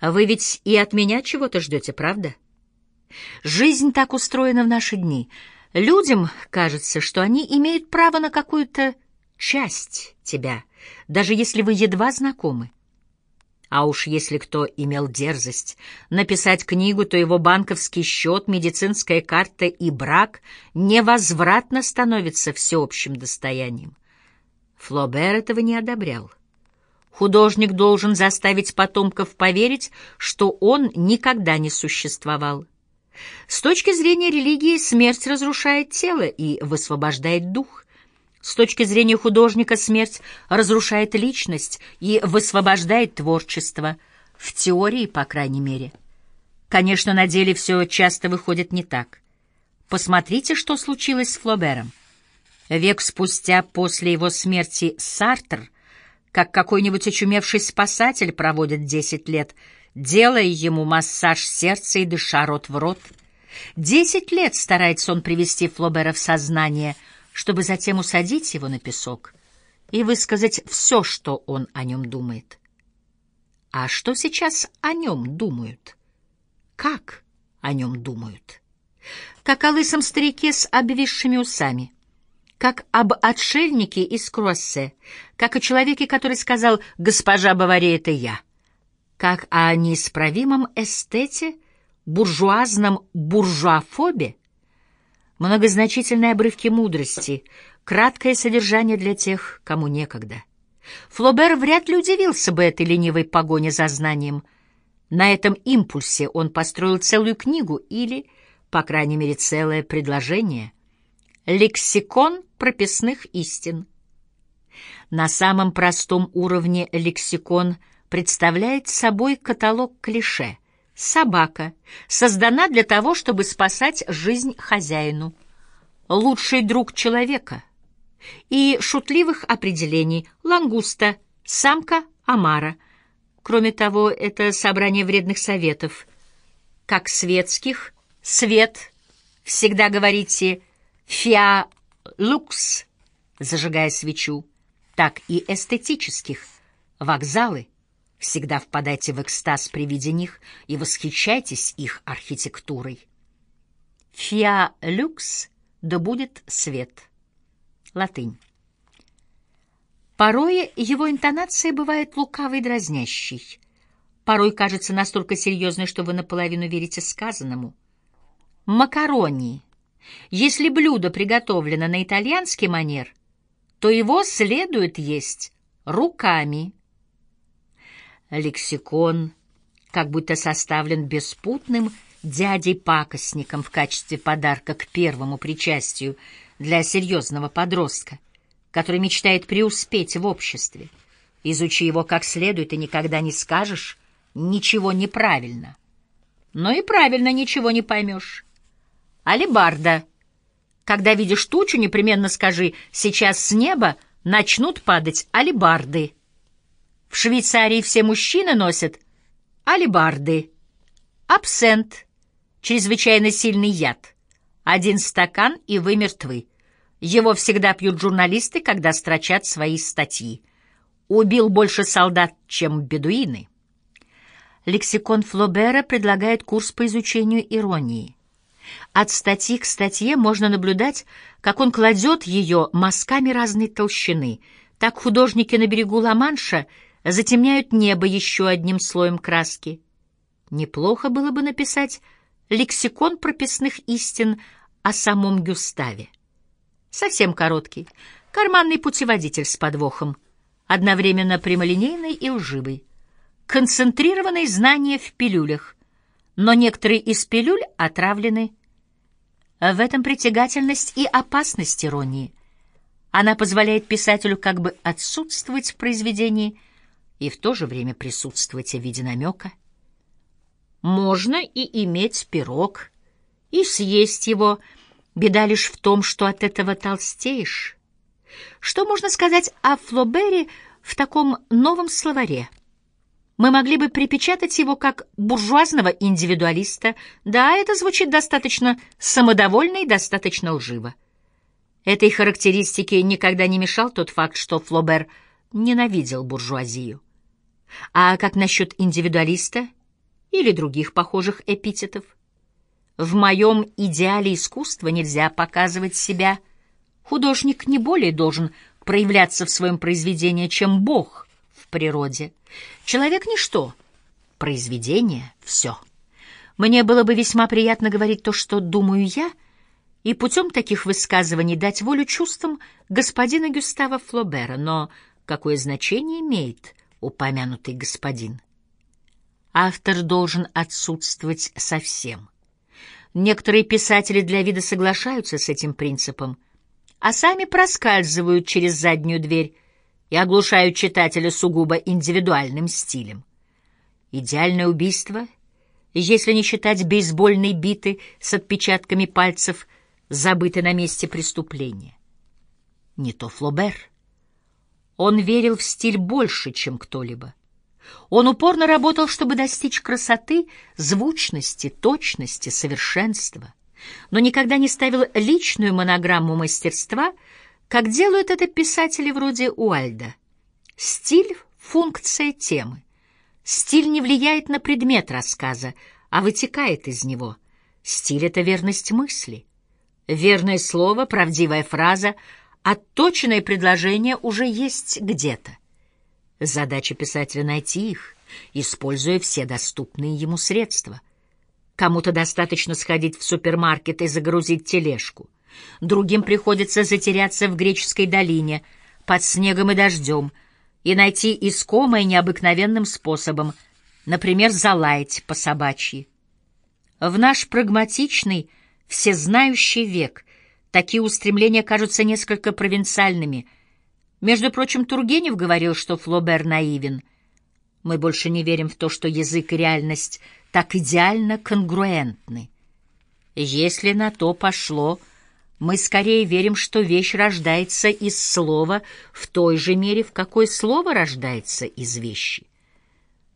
Вы ведь и от меня чего-то ждете, правда? Жизнь так устроена в наши дни. Людям кажется, что они имеют право на какую-то часть тебя, даже если вы едва знакомы. А уж если кто имел дерзость написать книгу, то его банковский счет, медицинская карта и брак невозвратно становятся всеобщим достоянием. Флобер этого не одобрял. Художник должен заставить потомков поверить, что он никогда не существовал. С точки зрения религии смерть разрушает тело и высвобождает дух. С точки зрения художника смерть разрушает личность и высвобождает творчество, в теории, по крайней мере. Конечно, на деле все часто выходит не так. Посмотрите, что случилось с Флобером. Век спустя после его смерти Сартр, как какой-нибудь очумевший спасатель, проводит десять лет, делая ему массаж сердца и дыша рот в рот. Десять лет старается он привести Флобера в сознание — чтобы затем усадить его на песок и высказать все, что он о нем думает. А что сейчас о нем думают? Как о нем думают? Как о лысом старике с обвисшими усами, как об отшельнике из Кроссе, как о человеке, который сказал «Госпожа Бавари, это я», как о неисправимом эстете, буржуазном буржуафобе, многозначительные обрывки мудрости, краткое содержание для тех, кому некогда. Флобер вряд ли удивился бы этой ленивой погоне за знанием. На этом импульсе он построил целую книгу или, по крайней мере, целое предложение. Лексикон прописных истин. На самом простом уровне лексикон представляет собой каталог клише — Собака создана для того, чтобы спасать жизнь хозяину. Лучший друг человека. И шутливых определений. Лангуста, самка, омара. Кроме того, это собрание вредных советов. Как светских, свет, всегда говорите «фиа лукс», зажигая свечу, так и эстетических, вокзалы, Всегда впадайте в экстаз при виде них и восхищайтесь их архитектурой. «Фиа люкс» — да будет свет. Латынь. Порой его интонация бывает лукавой и дразнящей. Порой кажется настолько серьезной, что вы наполовину верите сказанному. Макарони. Если блюдо приготовлено на итальянский манер, то его следует есть руками лексикон как будто составлен беспутным дядей-пакостником в качестве подарка к первому причастию для серьезного подростка, который мечтает преуспеть в обществе. Изучи его как следует, и никогда не скажешь ничего неправильно. Но и правильно ничего не поймешь. Алибарда. Когда видишь тучу, непременно скажи «сейчас с неба начнут падать алибарды». В Швейцарии все мужчины носят алебарды. Абсент — чрезвычайно сильный яд. Один стакан, и вы мертвы. Его всегда пьют журналисты, когда строчат свои статьи. Убил больше солдат, чем бедуины. Лексикон Флобера предлагает курс по изучению иронии. От статьи к статье можно наблюдать, как он кладет ее мазками разной толщины. Так художники на берегу Ла-Манша — затемняют небо еще одним слоем краски. Неплохо было бы написать лексикон прописных истин о самом Гюставе. Совсем короткий, карманный путеводитель с подвохом, одновременно прямолинейный и лживый. Концентрированные знания в пилюлях, но некоторые из пилюль отравлены. В этом притягательность и опасность иронии. Она позволяет писателю как бы отсутствовать в произведении – и в то же время присутствовать в виде намека. Можно и иметь пирог, и съесть его. Беда лишь в том, что от этого толстеешь. Что можно сказать о Флобере в таком новом словаре? Мы могли бы припечатать его как буржуазного индивидуалиста. Да, это звучит достаточно самодовольно и достаточно лживо. Этой характеристике никогда не мешал тот факт, что Флобер ненавидел буржуазию. А как насчет индивидуалиста или других похожих эпитетов. В моем идеале искусства нельзя показывать себя. Художник не более должен проявляться в своем произведении, чем Бог природе. Человек — ничто, произведение — все. Мне было бы весьма приятно говорить то, что думаю я, и путем таких высказываний дать волю чувствам господина Гюстава Флобера, но какое значение имеет упомянутый господин? Автор должен отсутствовать совсем. Некоторые писатели для вида соглашаются с этим принципом, а сами проскальзывают через заднюю дверь и оглушают читателя сугубо индивидуальным стилем. Идеальное убийство, если не считать бейсбольной биты с отпечатками пальцев, забыты на месте преступления. Не то Флобер. Он верил в стиль больше, чем кто-либо. Он упорно работал, чтобы достичь красоты, звучности, точности, совершенства, но никогда не ставил личную монограмму мастерства, как делают это писатели вроде Уальда. Стиль — функция темы. Стиль не влияет на предмет рассказа, а вытекает из него. Стиль — это верность мысли. Верное слово, правдивая фраза, отточенное предложение уже есть где-то. Задача писателя — найти их, используя все доступные ему средства. Кому-то достаточно сходить в супермаркет и загрузить тележку. Другим приходится затеряться в греческой долине под снегом и дождем и найти искомое необыкновенным способом, например, залаять по собачьи. В наш прагматичный, всезнающий век такие устремления кажутся несколько провинциальными — между прочим, Тургенев говорил, что Флобер наивен. Мы больше не верим в то, что язык и реальность так идеально конгруентны. Если на то пошло, мы скорее верим, что вещь рождается из слова в той же мере, в какой слово рождается из вещи.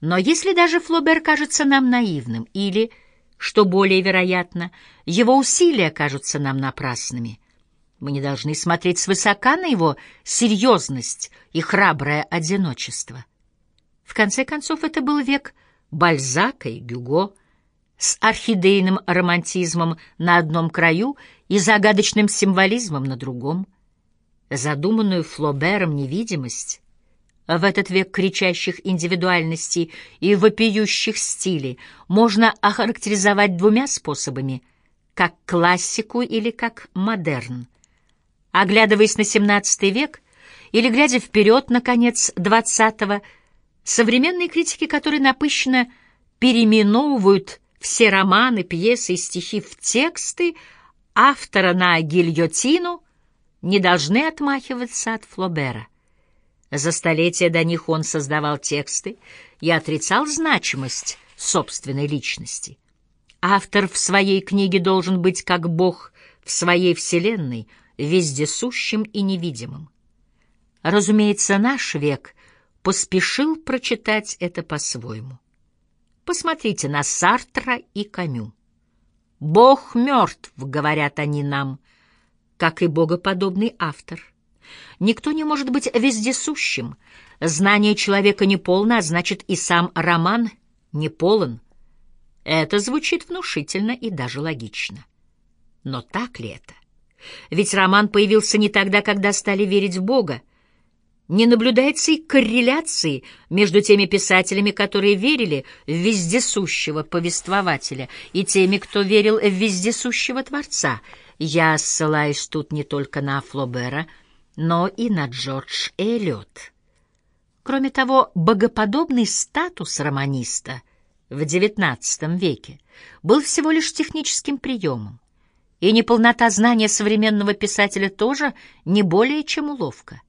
Но если даже Флобер кажется нам наивным, или, что более вероятно, его усилия кажутся нам напрасными — мы не должны смотреть свысока на его серьезность и храброе одиночество. В конце концов, это был век Бальзака и Гюго с орхидейным романтизмом на одном краю и загадочным символизмом на другом. Задуманную Флобером невидимость в этот век кричащих индивидуальностей и вопиющих стилей можно охарактеризовать двумя способами — как классику или как модерн. Оглядываясь на XVII век или глядя вперед на конец XX, современные критики, которые напыщенно переименовывают все романы, пьесы и стихи в тексты автора на гильотину, не должны отмахиваться от Флобера. За столетия до них он создавал тексты и отрицал значимость собственной личности. Автор в своей книге должен быть как Бог в своей вселенной — вездесущим и невидимым. Разумеется, наш век поспешил прочитать это по-своему. Посмотрите на Сартра и Камю. «Бог мертв», — говорят они нам, как и богоподобный автор. Никто не может быть вездесущим. Знание человека не полно, а значит и сам роман не полон. Это звучит внушительно и даже логично. Но так ли это? Ведь роман появился не тогда, когда стали верить в Бога. Не наблюдается и корреляции между теми писателями, которые верили в вездесущего повествователя, и теми, кто верил в вездесущего Творца. Я ссылаюсь тут не только на Флобера, но и на Джордж Эллиот. Кроме того, богоподобный статус романиста в XIX веке был всего лишь техническим приемом. И неполнота знания современного писателя тоже не более чем уловка.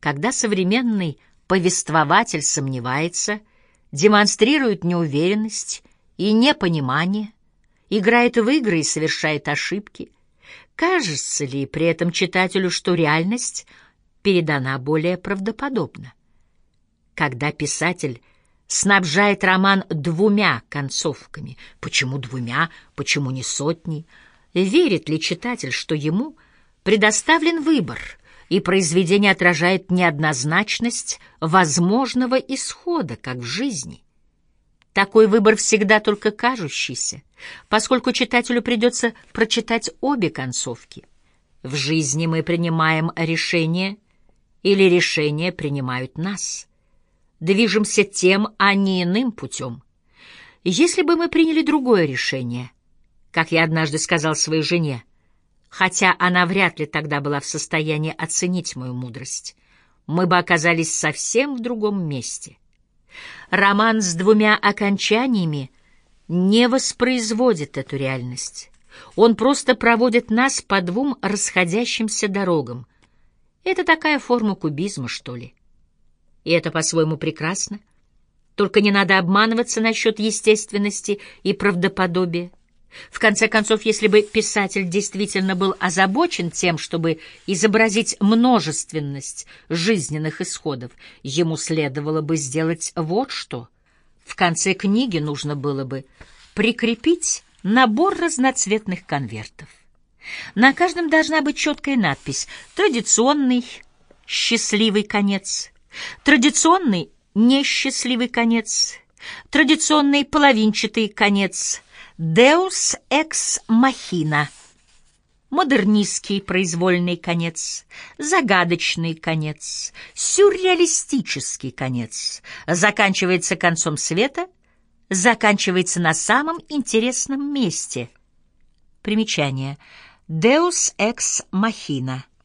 Когда современный повествователь сомневается, демонстрирует неуверенность и непонимание, играет в игры и совершает ошибки, кажется ли при этом читателю, что реальность передана более правдоподобно? Когда писатель снабжает роман двумя концовками, почему двумя, почему не сотней, верит ли читатель, что ему предоставлен выбор, и произведение отражает неоднозначность возможного исхода, как в жизни. Такой выбор всегда только кажущийся, поскольку читателю придется прочитать обе концовки. В жизни мы принимаем решение, или решения принимают нас. Движемся тем, а не иным путем. Если бы мы приняли другое решение, как я однажды сказал своей жене, хотя она вряд ли тогда была в состоянии оценить мою мудрость, мы бы оказались совсем в другом месте — Роман с двумя окончаниями не воспроизводит эту реальность. Он просто проводит нас по двум расходящимся дорогам. Это такая форма кубизма, что ли. И это по-своему прекрасно. Только не надо обманываться насчет естественности и правдоподобия. В конце концов, если бы писатель действительно был озабочен тем, чтобы изобразить множественность жизненных исходов, ему следовало бы сделать вот что. В конце книги нужно было бы прикрепить набор разноцветных конвертов. На каждом должна быть четкая надпись «Традиционный счастливый конец», «Традиционный несчастливый конец», «Традиционный половинчатый конец», Deus ex machina. Модернистский произвольный конец, загадочный конец, сюрреалистический конец. Заканчивается концом света, заканчивается на самом интересном месте. Примечание. Deus ex machina —